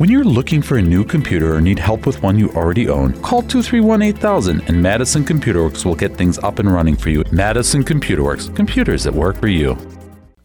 When you're looking for a new computer or need help with one you already own, call 231 8000 and Madison Computer Works will get things up and running for you. Madison Computer Works, computers that work for you.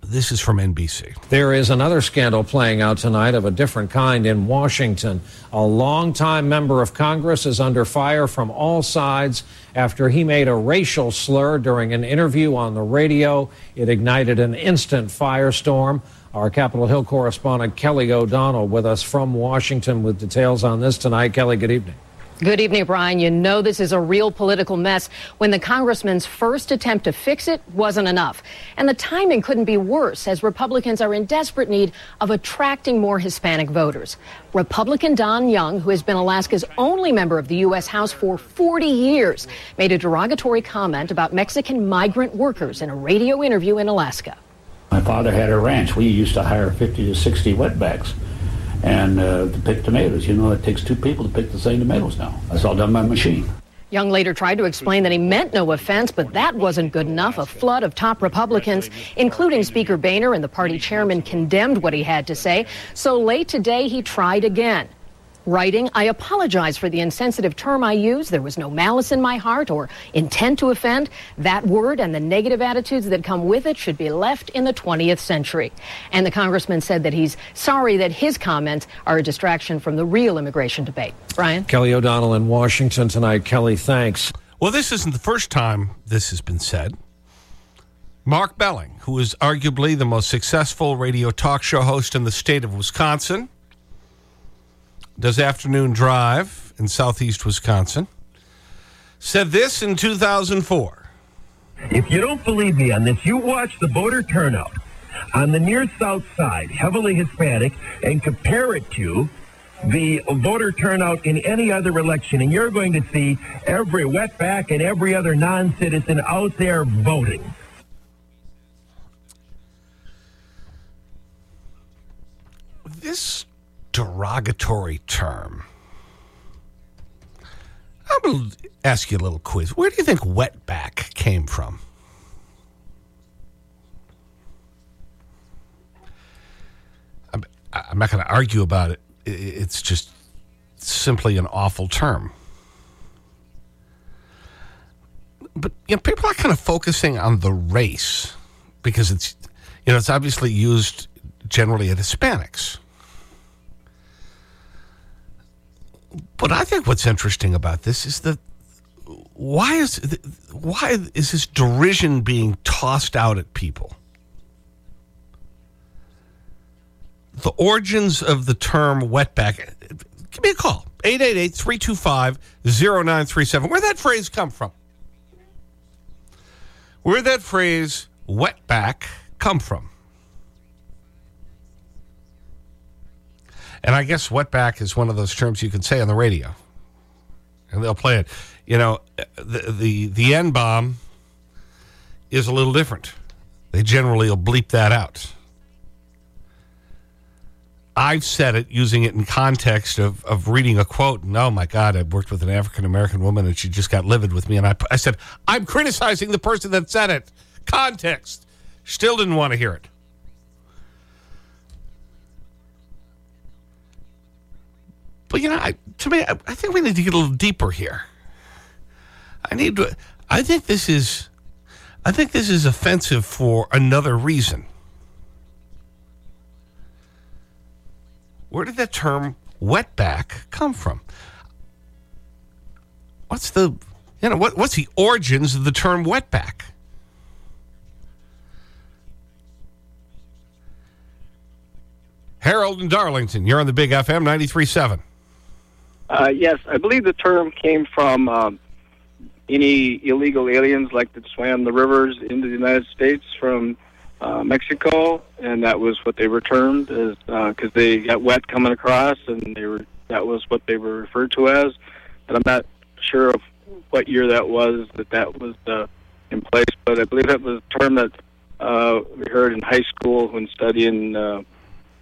This is from NBC. There is another scandal playing out tonight of a different kind in Washington. A longtime member of Congress is under fire from all sides after he made a racial slur during an interview on the radio. It ignited an instant firestorm. Our Capitol Hill correspondent Kelly O'Donnell with us from Washington with details on this tonight. Kelly, good evening. Good evening, Brian. You know this is a real political mess when the congressman's first attempt to fix it wasn't enough. And the timing couldn't be worse as Republicans are in desperate need of attracting more Hispanic voters. Republican Don Young, who has been Alaska's only member of the U.S. House for 40 years, made a derogatory comment about Mexican migrant workers in a radio interview in Alaska. My father had a ranch. We used to hire 50 to 60 wetbacks and uh, to pick tomatoes. You know, it takes two people to pick the same tomatoes now. That's all done by machine. Young later tried to explain that he meant no offense, but that wasn't good enough. A flood of top Republicans, including Speaker Boehner and the party chairman, condemned what he had to say. So late today, he tried again writing, I apologize for the insensitive term I used. There was no malice in my heart or intent to offend. That word and the negative attitudes that come with it should be left in the 20th century. And the congressman said that he's sorry that his comments are a distraction from the real immigration debate. Brian? Kelly O'Donnell in Washington tonight. Kelly, thanks. Well, this isn't the first time this has been said. Mark Belling, who is arguably the most successful radio talk show host in the state of Wisconsin, does afternoon drive in southeast Wisconsin, said this in 2004. If you don't believe me on this, you watch the voter turnout on the near south side, heavily Hispanic, and compare it to the voter turnout in any other election, and you're going to see every wetback and every other non citizen out there voting. This derogatory term. I'm going to ask you a little quiz. Where do you think wetback came from? I'm, I'm not going to argue about it. It's just simply an awful term. But you know, people are kind of focusing on the race because it's, you know, it's obviously used generally at Hispanics. But I think what's interesting about this is that why is, why is this derision being tossed out at people? The origins of the term wetback, give me a call. 888-325-0937. Where'd that phrase come from? Where'd that phrase wetback come from? And I guess wetback is one of those terms you can say on the radio. And they'll play it. You know, the, the, the N bomb is a little different. They generally will bleep that out. I've said it using it in context of, of reading a quote. And oh my God, I worked with an African American woman and she just got livid with me. And I, I said, I'm criticizing the person that said it. Context. Still didn't want to hear it. But, you know, I, to me, I, I think we need to get a little deeper here. I need to, I think this is, I think this is offensive for another reason. Where did that term wetback come from? What's the, you know, what, what's the origins of the term wetback? Harold in Darlington, you're on the Big FM 93.7. Uh, yes, I believe the term came from um, any illegal aliens like that swam the rivers into the United States from uh, Mexico, and that was what they were termed as because uh, they got wet coming across, and they were that was what they were referred to as. But I'm not sure of what year that was that that was uh, in place, but I believe that was a term that uh, we heard in high school when studying. Uh,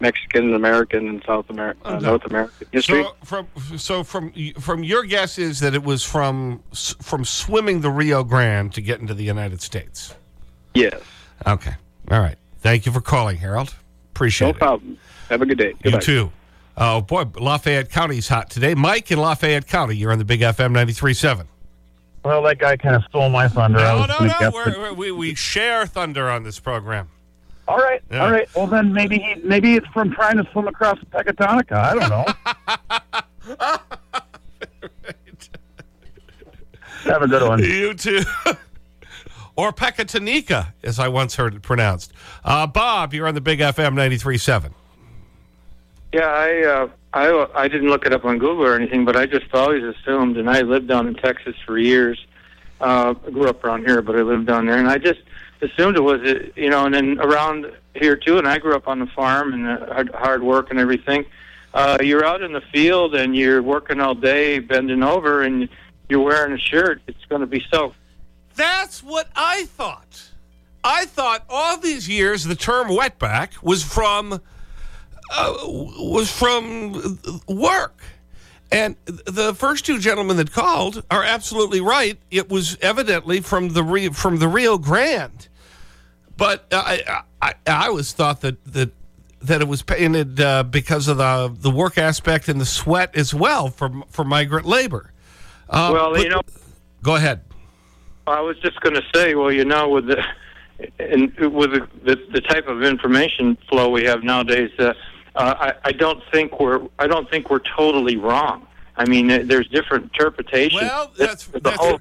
Mexican American and South America, uh, North American history. So from so from from your guess is that it was from from swimming the Rio Grande to get into the United States. Yes. Okay. All right. Thank you for calling, Harold. Appreciate no it. No problem. Have a good day. Goodbye. You too. Oh, boy, Lafayette County's hot today. Mike in Lafayette County, you're on the Big FM 93.7. Well, that guy kind of stole my thunder. I No, no, no. guess We're, that- we're- we, we share thunder on this program. All right, Yeah. all right. Well, then maybe he, maybe it's from trying to swim across the Pecatonica. I don't know. Have a good one. You too. or Pecatonica, as I once heard it pronounced. Uh, Bob, you're on the Big FM 93.7. Yeah, I, uh, I I didn't look it up on Google or anything, but I just always assumed, and I lived down in Texas for years. Uh, I grew up around here, but I lived down there, and I just assumed it was, uh, you know, and then around here too. And I grew up on the farm and uh, hard, hard work and everything. Uh, you're out in the field and you're working all day, bending over, and you're wearing a shirt. It's going to be soaked. That's what I thought. I thought all these years the term wetback was from uh, was from work. And the first two gentlemen that called are absolutely right. It was evidently from the from the Rio Grande. But I, I, I always thought that, that, that it was painted uh, because of the, the work aspect and the sweat as well for, for migrant labor. Uh, well, but- you know, Go ahead. I was just going to say, well, you know, with the and with the, the, the type of information flow we have nowadays, uh, uh, I, I don't think we're I don't think we're totally wrong. I mean, there's different interpretations. Well, that's the that's whole-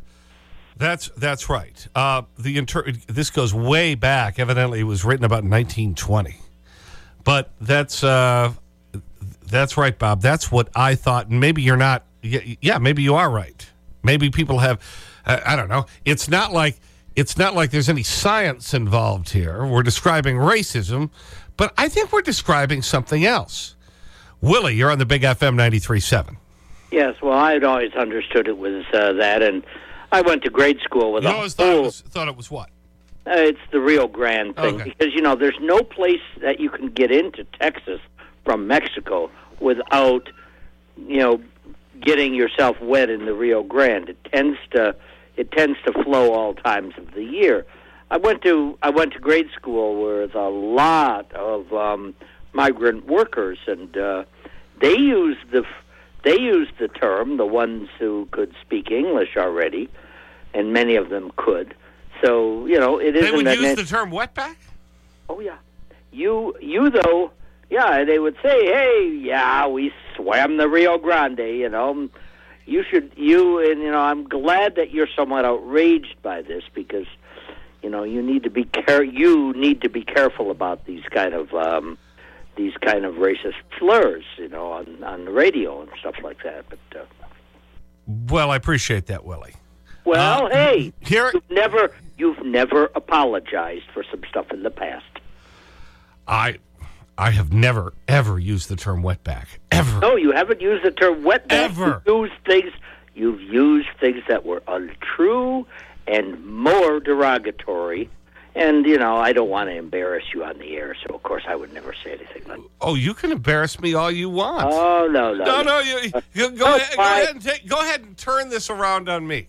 that's that's right. Uh, the inter this goes way back. Evidently, it was written about 1920. But that's uh, that's right, Bob. That's what I thought. And maybe you're not. Yeah, maybe you are right. Maybe people have. I don't know. It's not like it's not like there's any science involved here. We're describing racism, but I think we're describing something else. Willie, you're on the Big FM 93.7. Yes, well, I'd always understood it was uh, that, and I went to grade school with You a always thought it, was, thought it was what? Uh, it's the Rio Grande thing Okay. because you know there's no place that you can get into Texas from Mexico without you know getting yourself wet in the Rio Grande. It tends to it tends to flow all times of the year. I went to I went to grade school with a lot of um, migrant workers, and uh, they use the they used the term the ones who could speak English already, and many of them could. So you know it They isn't would use the term wetback? Oh yeah. You you though, yeah, they would say, "Hey, yeah, we swam the Rio Grande." You know, you should you and you know, I'm glad that you're somewhat outraged by this because you know you need to be care you need to be careful about these kind of um, these kind of racist slurs, you know, on on the radio and stuff like that. But uh, Well, I appreciate that, Willie. well, Uh, hey, here- you've never you've never apologized for some stuff in the past. I, I have never, ever used the term wetback. Ever. No, you haven't used the term wetback. Ever. You've used things. You've used things that were untrue and more derogatory. And you know, I don't want to embarrass you on the air, so of course I would never say anything like. Oh, you can embarrass me all you want. Oh no, no, no, no, you, you go, no, ahead, go, ahead and take, go ahead and turn this around on me.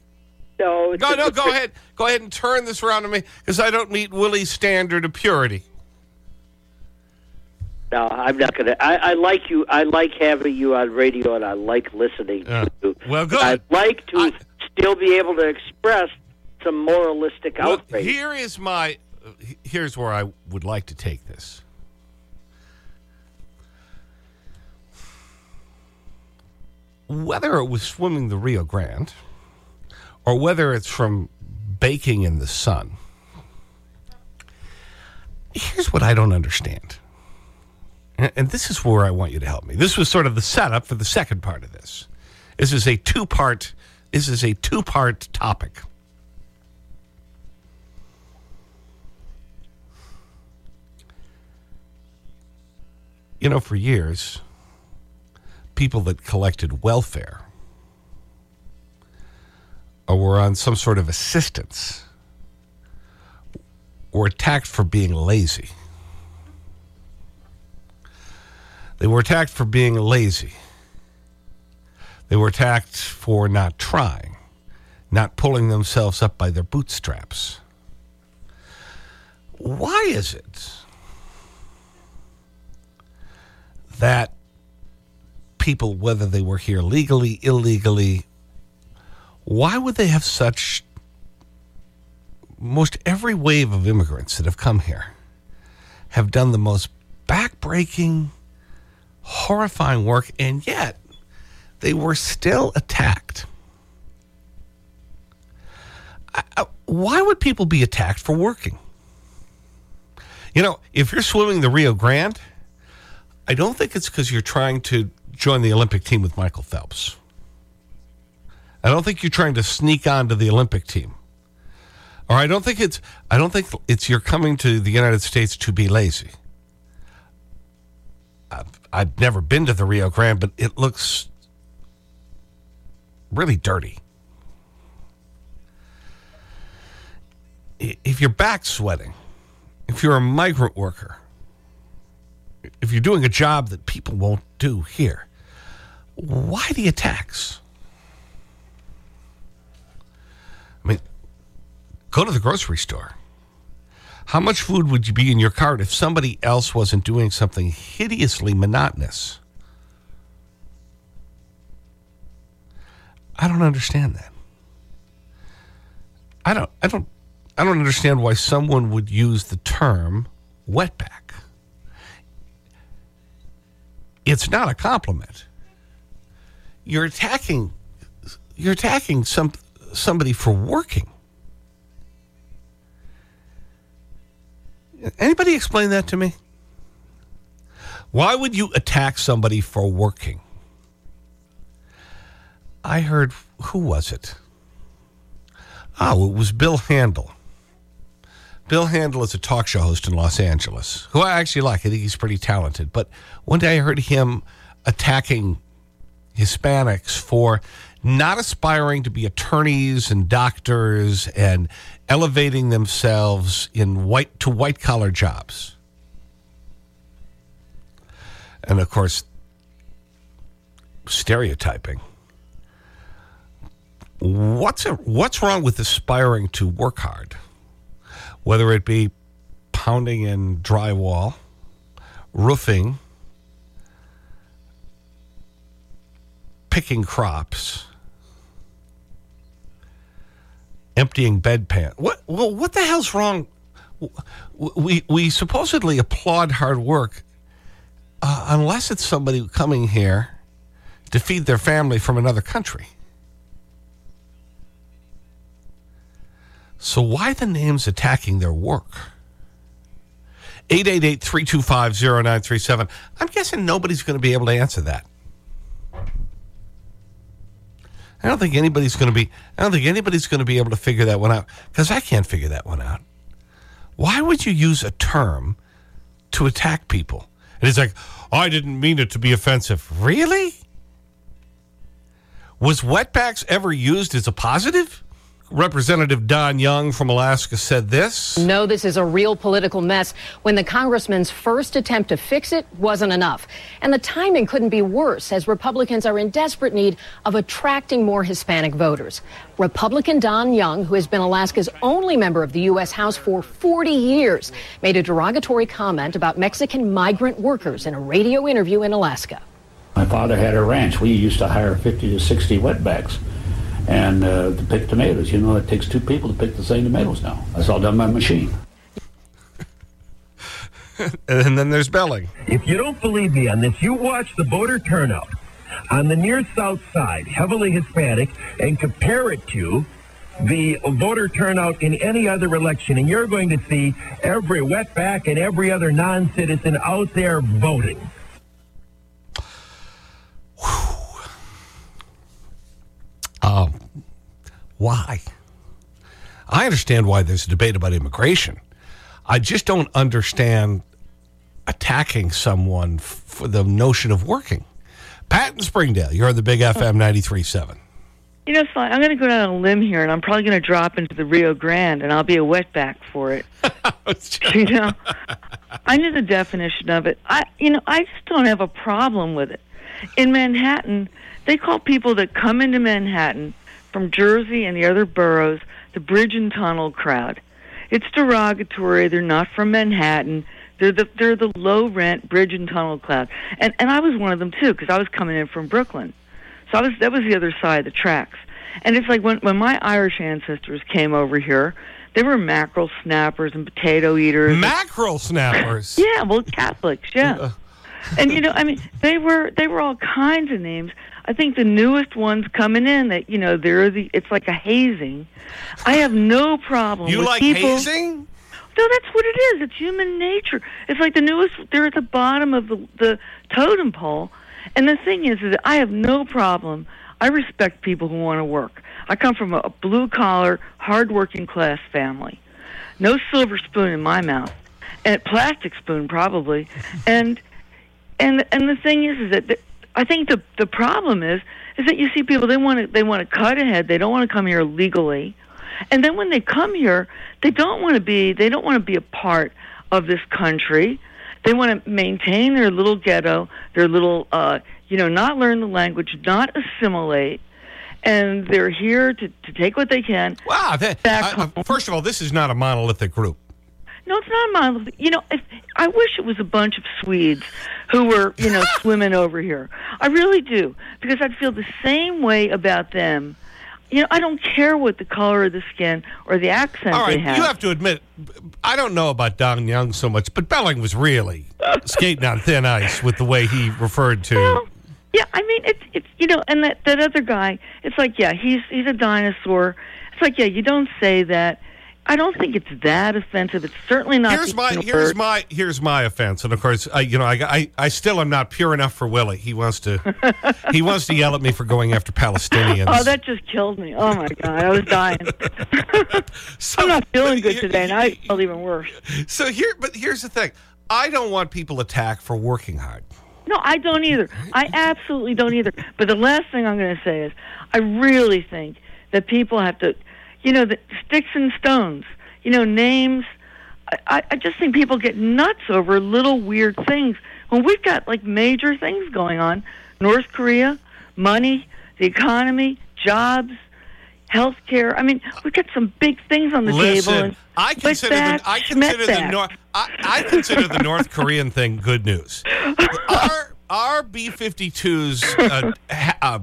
no. Go, no, go ahead. Go ahead and turn this around on me because I don't meet Willie's standard of purity. No, I'm not gonna. I, I like you. I like having you on radio, and I like listening Yeah. to you. Well, good. I'd like to I- still be able to express some moralistic Well, outrage. here is my, here's where I would like to take this. Whether it was swimming the Rio Grande or whether it's from baking in the sun, here's what I don't understand. And, and this is where I want you to help me. This was sort of the setup for the second part of this. This is a two-part, this is a two-part topic. You know, for years, people that collected welfare or were on some sort of assistance were attacked for being lazy. They were attacked for being lazy. They were attacked for not trying, not pulling themselves up by their bootstraps. Why is it that people, whether they were here legally, illegally, why would they have such most every wave of immigrants that have come here have done the most backbreaking, horrifying work, and yet they were still attacked. I, why would people be attacked for working? You know, if you're swimming the Rio Grande, I don't think it's because you're trying to join the Olympic team with Michael Phelps. I don't think you're trying to sneak onto the Olympic team. Or I don't think it's, I don't think it's you're coming to the United States to be lazy. I've, I've never been to the Rio Grande, but it looks really dirty. If you're back sweating, if you're a migrant worker, if you're doing a job that people won't do here, why the attacks? I mean, go to the grocery store. How much food would you be in your cart if somebody else wasn't doing something hideously monotonous? I don't understand that. I don't, I don't, I don't understand why someone would use the term wetback. It's not a compliment. You're attacking, you're attacking some, somebody for working. Anybody explain that to me? Why would you attack somebody for working? I heard, who was it? Oh, it was Bill Handel. Bill Handel is a talk show host in Los Angeles, who I actually like. I think he's pretty talented. But one day I heard him attacking Hispanics for not aspiring to be attorneys and doctors and elevating themselves in white to white collar jobs. And of course, stereotyping. What's, a, what's wrong with aspiring to work hard? Whether it be pounding in drywall, roofing, picking crops, emptying bedpan. What, well, what the hell's wrong? We, we supposedly applaud hard work uh, unless it's somebody coming here to feed their family from another country. So why the names attacking their work? 888-325-0937. I'm guessing nobody's going to be able to answer that. I don't think anybody's going to be, I don't think anybody's going to be able to figure that one out because I can't figure that one out. Why would you use a term to attack people? And it's like, I didn't mean it to be offensive. Really? Was wetbacks ever used as a positive? Representative Don Young from Alaska said this. No, this is a real political mess when the congressman's first attempt to fix it wasn't enough. And the timing couldn't be worse as Republicans are in desperate need of attracting more Hispanic voters. Republican Don Young, who has been Alaska's only member of the U.S. House for 40 years, made a derogatory comment about Mexican migrant workers in a radio interview in Alaska. My father had a ranch. We used to hire 50 to 60 wetbacks and uh, to pick tomatoes. You know, it takes two people to pick the same tomatoes now. That's all done by machine. and then there's Belling. If you don't believe me on this, you watch the voter turnout on the near south side, heavily Hispanic, and compare it to the voter turnout in any other election, and you're going to see every wetback and every other non-citizen out there voting. Why? I understand why there's a debate about immigration. I just don't understand attacking someone for the notion of working. Pat in Springdale, you're on the Big FM 93.7. You know, I'm going to go down a limb here, and I'm probably going to drop into the Rio Grande, and I'll be a wetback for it. you know, I know the definition of it. I, you know, I just don't have a problem with it. In Manhattan, they call people that come into Manhattan from Jersey and the other boroughs the bridge and tunnel crowd. It's derogatory. They're not from Manhattan. They're the they're the low rent bridge and tunnel crowd. and and I was one of them too because I was coming in from Brooklyn, so I was that was the other side of the tracks. And it's like when when my Irish ancestors came over here, they were mackerel snappers and potato eaters. Mackerel snappers. yeah, well, Catholics, yeah. Uh. and you know, I mean, they were they were all kinds of names. I think the newest ones coming in that you know they're the it's like a hazing. I have no problem. You with like people, hazing? No, that's what it is. It's human nature. It's like the newest. They're at the bottom of the the totem pole, and the thing is, is that I have no problem. I respect people who want to work. I come from a blue collar, hard working class family. No silver spoon in my mouth, and plastic spoon probably. And and and the thing is, is that the, I think the the problem is is that you see people they want to they want to cut ahead. They don't want to come here legally, and then when they come here, they don't want to be they don't want to be a part of this country. They want to maintain their little ghetto, their little uh, you know, not learn the language, not assimilate. And they're here to, to take what they can. Wow. That, I- first of all, this is not a monolithic group. No, it's not monolithic. You know, if, I wish it was a bunch of Swedes who were, you know, swimming over here. I really do, because I'd feel the same way about them. You know, I don't care what the color of the skin or the accent All right, they have. you have to admit, I don't know about Don Young so much, but Belling was really skating on thin ice with the way he referred to. Yeah, I mean it's it's you know, and that that other guy, it's like yeah, he's he's a dinosaur. It's like yeah, you don't say that. I don't think it's that offensive. It's certainly not. Here's my here's word. my here's my offense, and of course, I you know I, I I still am not pure enough for Willie. He wants to he wants to yell at me for going after Palestinians. Oh, that just killed me. Oh my god, I was dying. so, I'm not feeling good today, and I felt even worse. So here, but here's the thing: I don't want people attacked for working hard. No, I don't either. I absolutely don't either. But the last thing I'm going to say is, I really think that people have to, you know, the sticks and stones. You know, names. I, I- just think people get nuts over little weird things when we've got like major things going on: North Korea, money, the economy, jobs, health care. I mean, we've got some big things on the table. Listen, And I consider the I consider the. North I, I consider the North Korean thing good news. Our our B 52s uh, ha-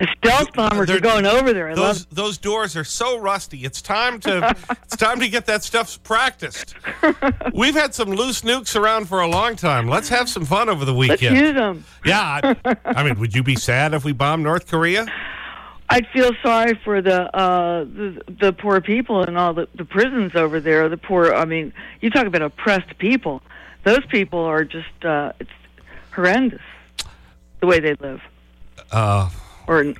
uh, stealth bombers are going over there. I those those doors are so rusty. It's time to it's time to get that stuff practiced. We've had some loose nukes around for a long time. Let's have some fun over the weekend. Let's use them. Yeah, I, I mean, would you be sad if we bombed North Korea? I'd feel sorry for the uh the, the poor people in all the, the prisons over there. The poor I mean, you talk about oppressed people. Those people are just uh it's horrendous the way they live. Uh, Or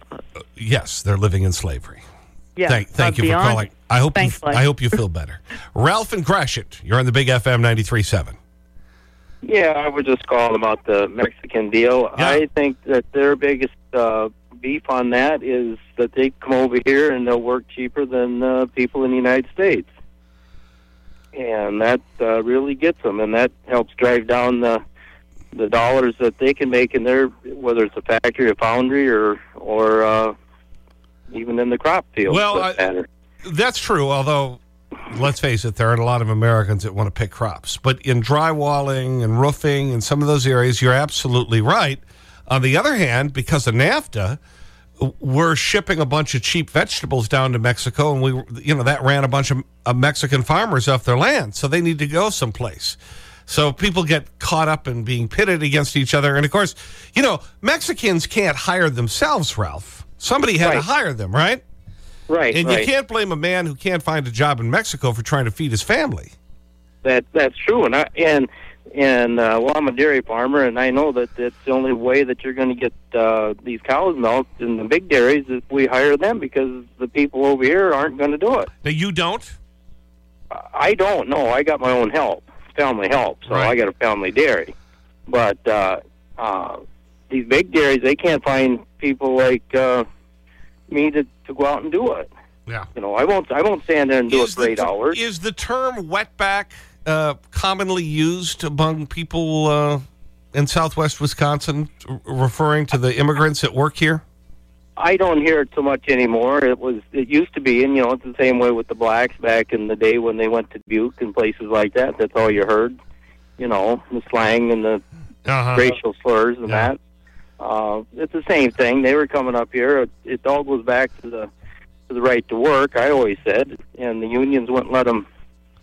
yes, they're living in slavery. yeah. Thank, thank uh, you for calling. I hope you, I hope you feel better. Ralph and Gresham, you're on the Big FM 93.7. Yeah, I was just calling about the Mexican deal. I think that their biggest uh, beef on that is that they come over here and they'll work cheaper than uh, people in the United States, and that uh, really gets them, and that helps drive down the the dollars that they can make in their whether it's a factory, a foundry, or or uh, even in the crop field. Well, I- That's true, although, let's face it, there aren't a lot of Americans that want to pick crops. But in drywalling and roofing and some of those areas, you're absolutely right. On the other hand, because of NAFTA, we're shipping a bunch of cheap vegetables down to Mexico, and we, you know, that ran a bunch of, of Mexican farmers off their land. So they need to go someplace. So people get caught up in being pitted against each other. And of course, you know, Mexicans can't hire themselves, Ralph. Somebody had to hire them, right? Right, And right. you can't blame a man who can't find a job in Mexico for trying to feed his family. That that's true, and I and and uh, well, I'm a dairy farmer, and I know that that's the only way that you're going to get uh, these cows milked in the big dairies is we hire them because the people over here aren't going to do it. Now you don't. I don't know. I got my own help, family help, so I got a family dairy. But uh, uh, these big dairies, they can't find people like uh, me to to go out and do it. Yeah. You know, I won't. I won't stand there and do it for eight hours. Is the term wetback uh, commonly used among people uh, in southwest Wisconsin, referring to the immigrants that work here? I don't hear it so much anymore. It was it used to be, and you know, it's the same way with the blacks back in the day when they went to Butte and places like that. That's all you heard. you know, the slang and the Uh-huh. racial slurs and that. Uh, it's the same thing. They were coming up here. It, it all goes back to the to the right to work. I always said, and the unions wouldn't let them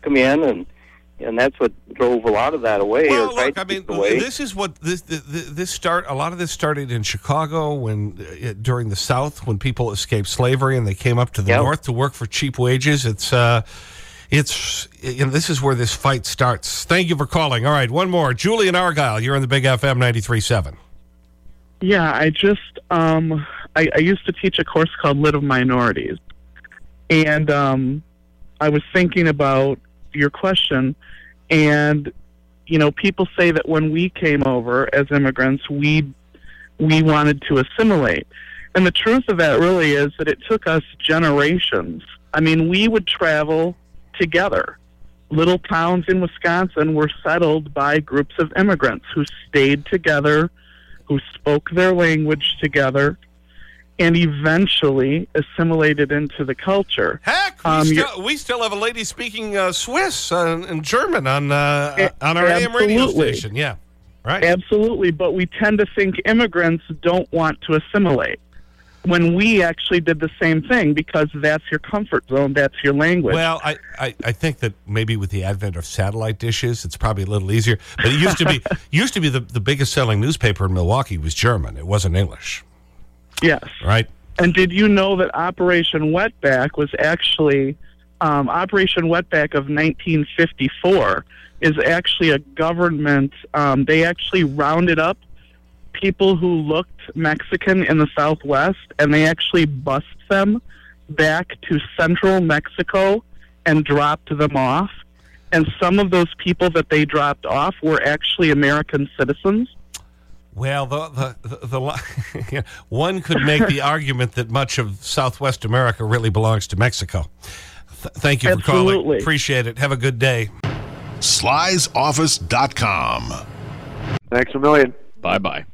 come in, and and that's what drove a lot of that away. Well, look, I mean, away. this is what this, this this start. A lot of this started in Chicago when uh, during the South when people escaped slavery and they came up to the North to work for cheap wages. It's uh, it's you know, this is where this fight starts. Thank you for calling. All right, one more. Julian Argyle, you're on the Big FM 93.7. Yeah, I just um, I, I used to teach a course called Lit of Minorities, and um, I was thinking about your question, and you know, people say that when we came over as immigrants, we we wanted to assimilate, and the truth of that really is that it took us generations. I mean, we would travel together. Little towns in Wisconsin were settled by groups of immigrants who stayed together who spoke their language together and eventually assimilated into the culture. Heck, we, Um, still, we still have a lady speaking uh, Swiss uh, and German on, uh, on our AM radio station. Yeah, right. Absolutely, but we tend to think immigrants don't want to assimilate when we actually did the same thing because that's your comfort zone, that's your language. Well, I, I, I think that maybe with the advent of satellite dishes, it's probably a little easier. But it used to be, used to be the, the biggest selling newspaper in Milwaukee was German. It wasn't English, yes. right? And did you know that Operation Wetback was actually um, Operation Wetback of 1954 is actually a government. Um, they actually rounded up people who looked Mexican in the Southwest, and they actually bussed them back to central Mexico and dropped them off. And some of those people that they dropped off were actually American citizens. Well, the, the, the, the one could make the argument that much of Southwest America really belongs to Mexico. Th thank you for calling. Absolutely. Appreciate it. Have a good day. Sly'sOffice.com. Thanks a million. Bye bye.